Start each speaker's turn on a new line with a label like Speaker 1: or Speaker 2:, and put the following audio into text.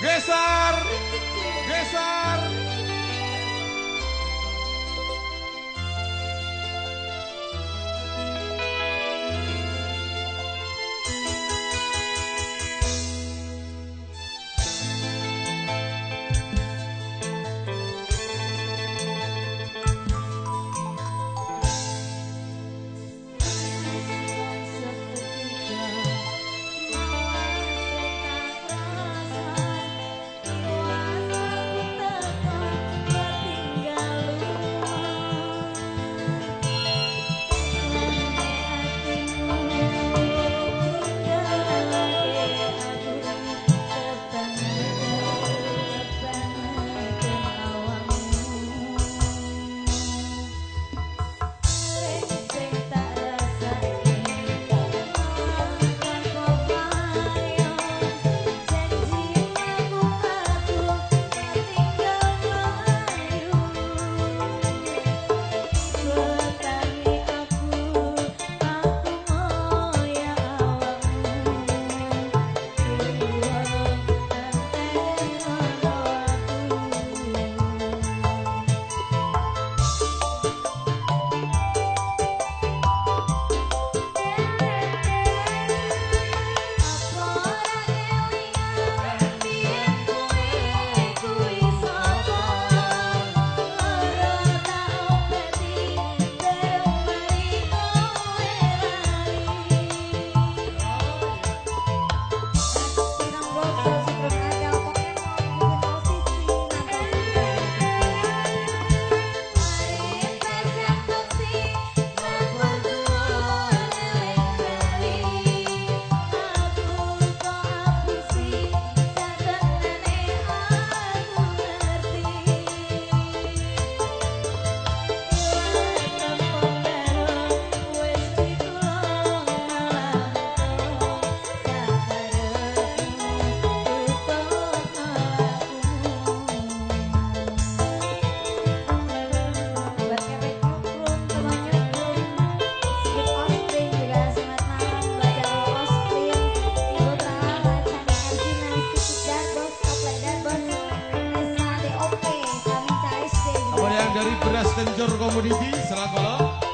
Speaker 1: Geser, geser. dari Beras Tenjor Komoditi Selakolo